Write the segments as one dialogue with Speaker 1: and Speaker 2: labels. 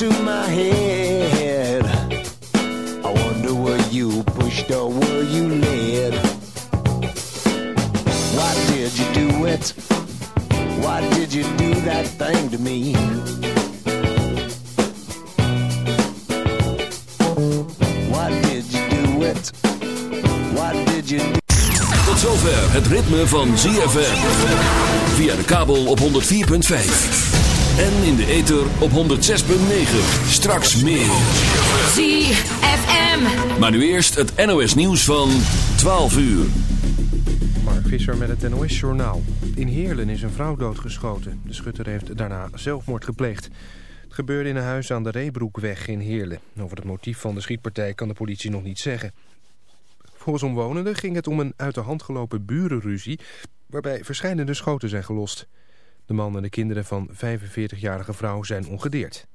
Speaker 1: to my head. I wonder were you pushed or were you led? Why did you do it? Why did you do that thing to me? Why did you do it? Why did you do
Speaker 2: Tot zover het ritme van ZFM. Via de kabel op 104.5. En in de ether op 106.9. Straks meer.
Speaker 3: ZFM.
Speaker 2: Maar nu eerst het NOS nieuws van 12 uur.
Speaker 4: Mark Visser met het NOS Journaal. In Heerlen is een vrouw doodgeschoten. De schutter heeft daarna zelfmoord gepleegd. Het gebeurde in een huis aan de Reebroekweg in Heerlen. Over het motief van de schietpartij kan de politie nog niet zeggen. Volgens omwonenden ging het om een uit de hand gelopen burenruzie... waarbij verschillende schoten zijn gelost. De man en de kinderen van 45-jarige vrouw zijn ongedeerd.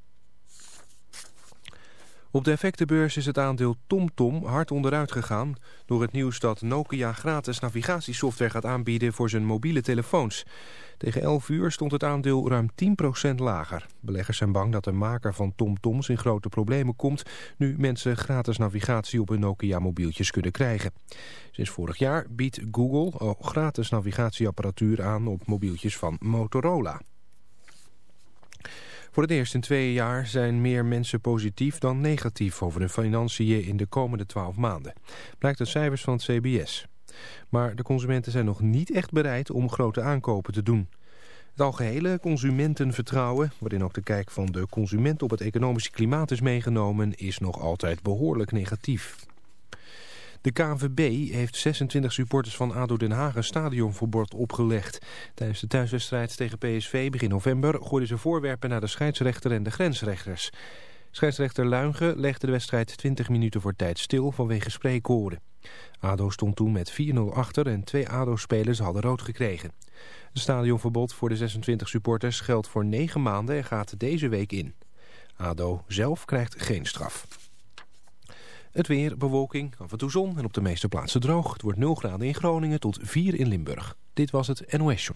Speaker 4: Op de effectenbeurs is het aandeel TomTom hard onderuit gegaan... door het nieuws dat Nokia gratis navigatiesoftware gaat aanbieden voor zijn mobiele telefoons. Tegen 11 uur stond het aandeel ruim 10% lager. Beleggers zijn bang dat de maker van TomToms in grote problemen komt... nu mensen gratis navigatie op hun Nokia-mobieltjes kunnen krijgen. Sinds vorig jaar biedt Google al gratis navigatieapparatuur aan op mobieltjes van Motorola. Voor het eerst in twee jaar zijn meer mensen positief dan negatief over hun financiën in de komende twaalf maanden. Blijkt uit cijfers van het CBS. Maar de consumenten zijn nog niet echt bereid om grote aankopen te doen. Het algehele consumentenvertrouwen, waarin ook de kijk van de consument op het economische klimaat is meegenomen, is nog altijd behoorlijk negatief. De KNVB heeft 26 supporters van ADO Den Haag een stadionverbod opgelegd. Tijdens de thuiswedstrijd tegen PSV begin november gooiden ze voorwerpen naar de scheidsrechter en de grensrechters. Scheidsrechter Luigen legde de wedstrijd 20 minuten voor tijd stil vanwege spreekkoren. ADO stond toen met 4-0 achter en twee ADO-spelers hadden rood gekregen. Het stadionverbod voor de 26 supporters geldt voor 9 maanden en gaat deze week in. ADO zelf krijgt geen straf. Het weer, bewolking, af en toe zon en op de meeste plaatsen droog. Het wordt 0 graden in Groningen tot 4 in Limburg. Dit was het NOS Show.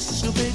Speaker 5: so
Speaker 6: big.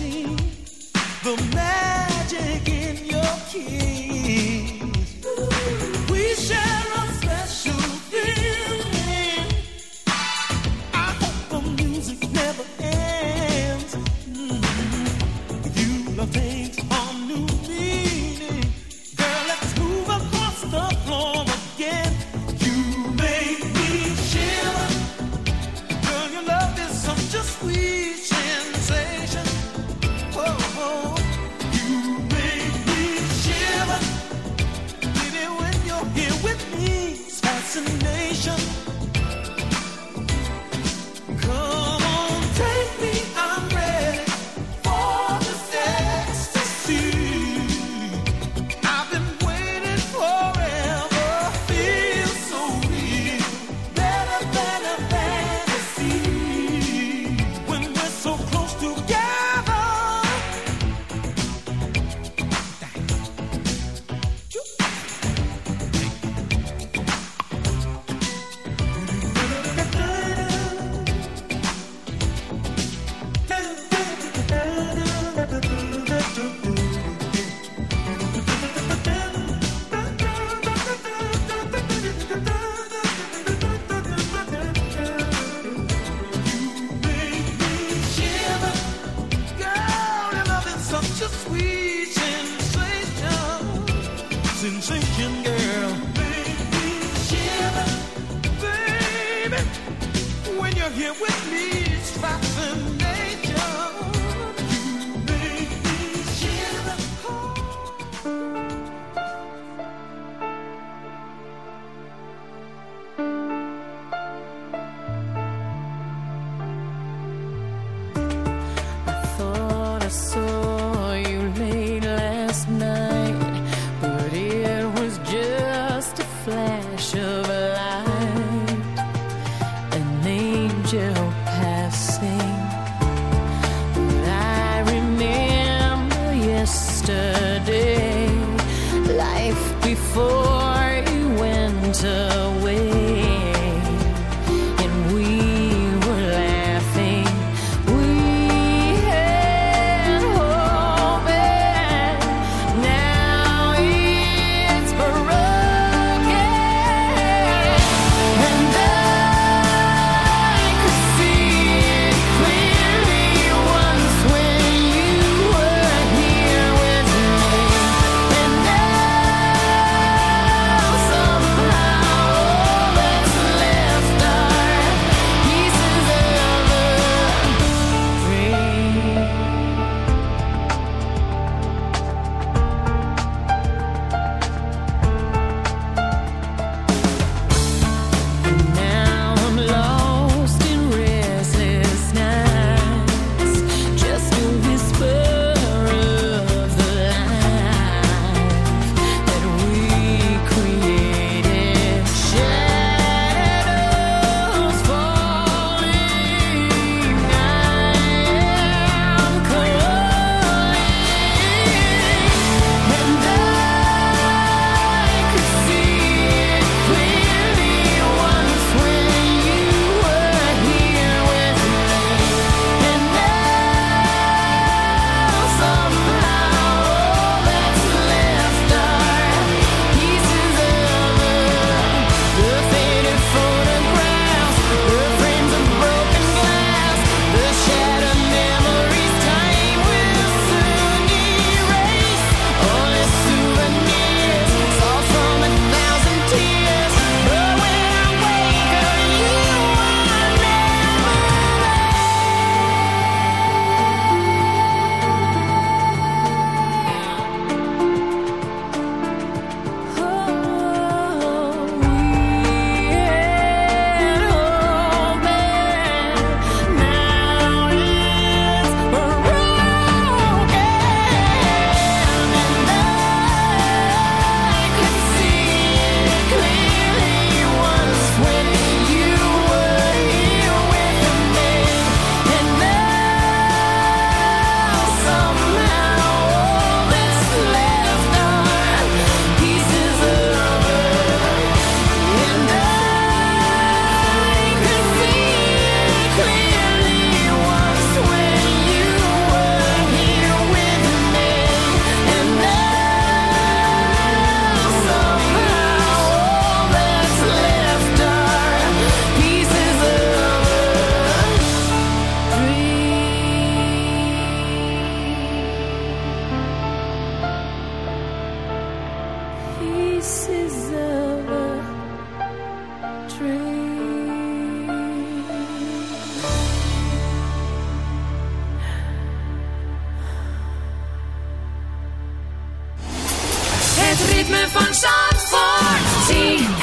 Speaker 6: Ritme van Zandvoort. ZFM.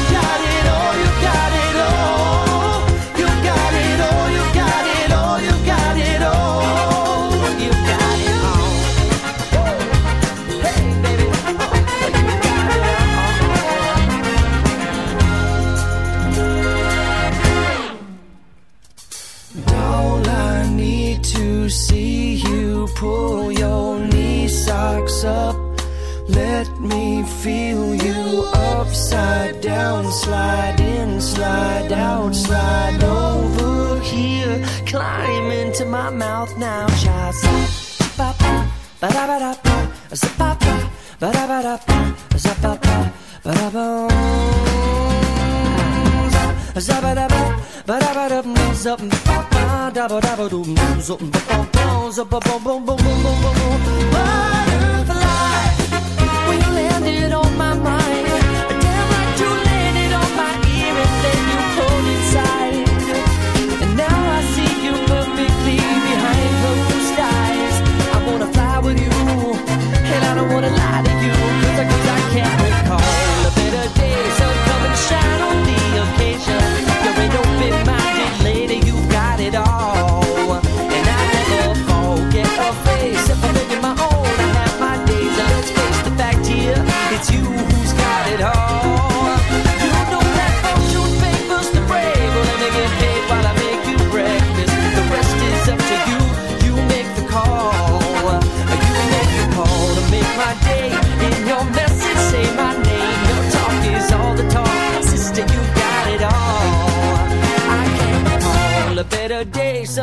Speaker 7: mouth now, child. Ba ba ba da ba da ba, ba ba ba da ba da ba, ba ba ba da ba. Zabba dabba, ba da ba da boom, zup ba ba dabba dabba doom, zup ba ba boom, zup ba boom boom boom boom boom boom. Butterfly, we landed on my mind. I don't wanna lie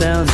Speaker 7: down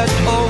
Speaker 8: At all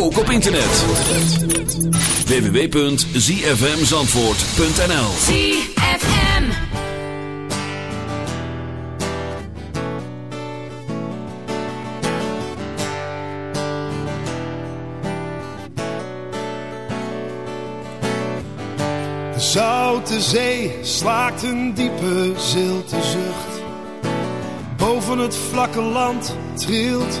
Speaker 2: Ook op internet. www.zfmzandvoort.nl
Speaker 6: ZFM.
Speaker 9: De zoute zee slaakt een diepe zilte zucht. Boven het vlakke land trilt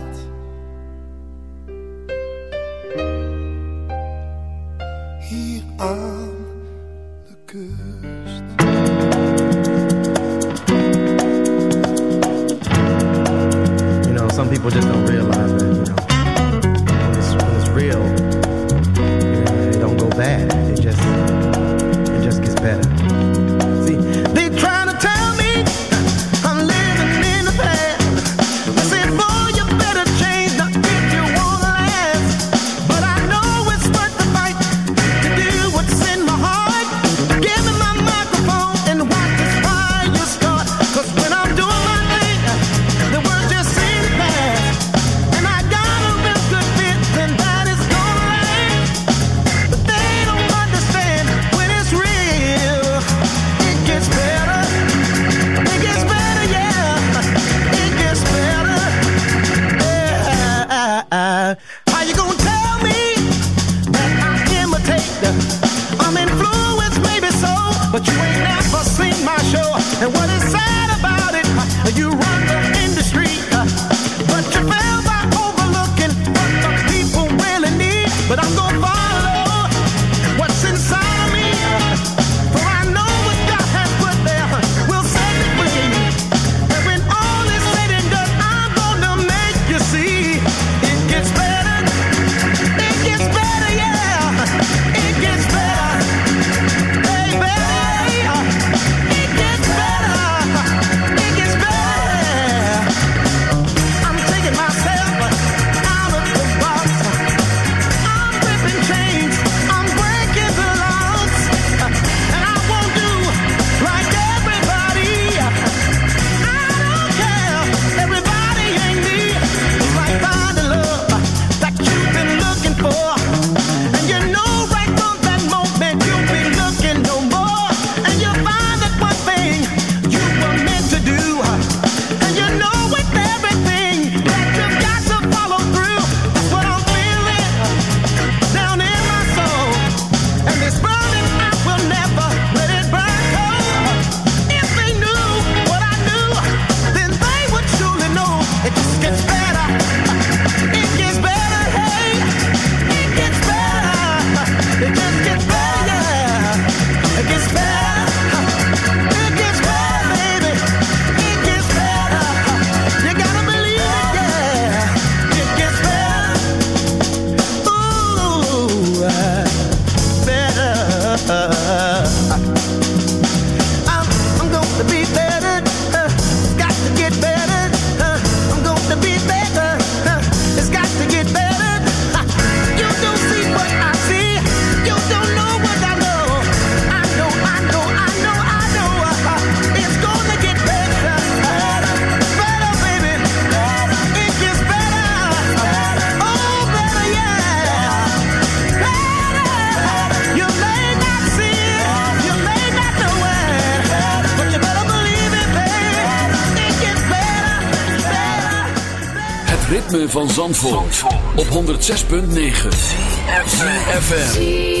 Speaker 7: Op 106.9 FM.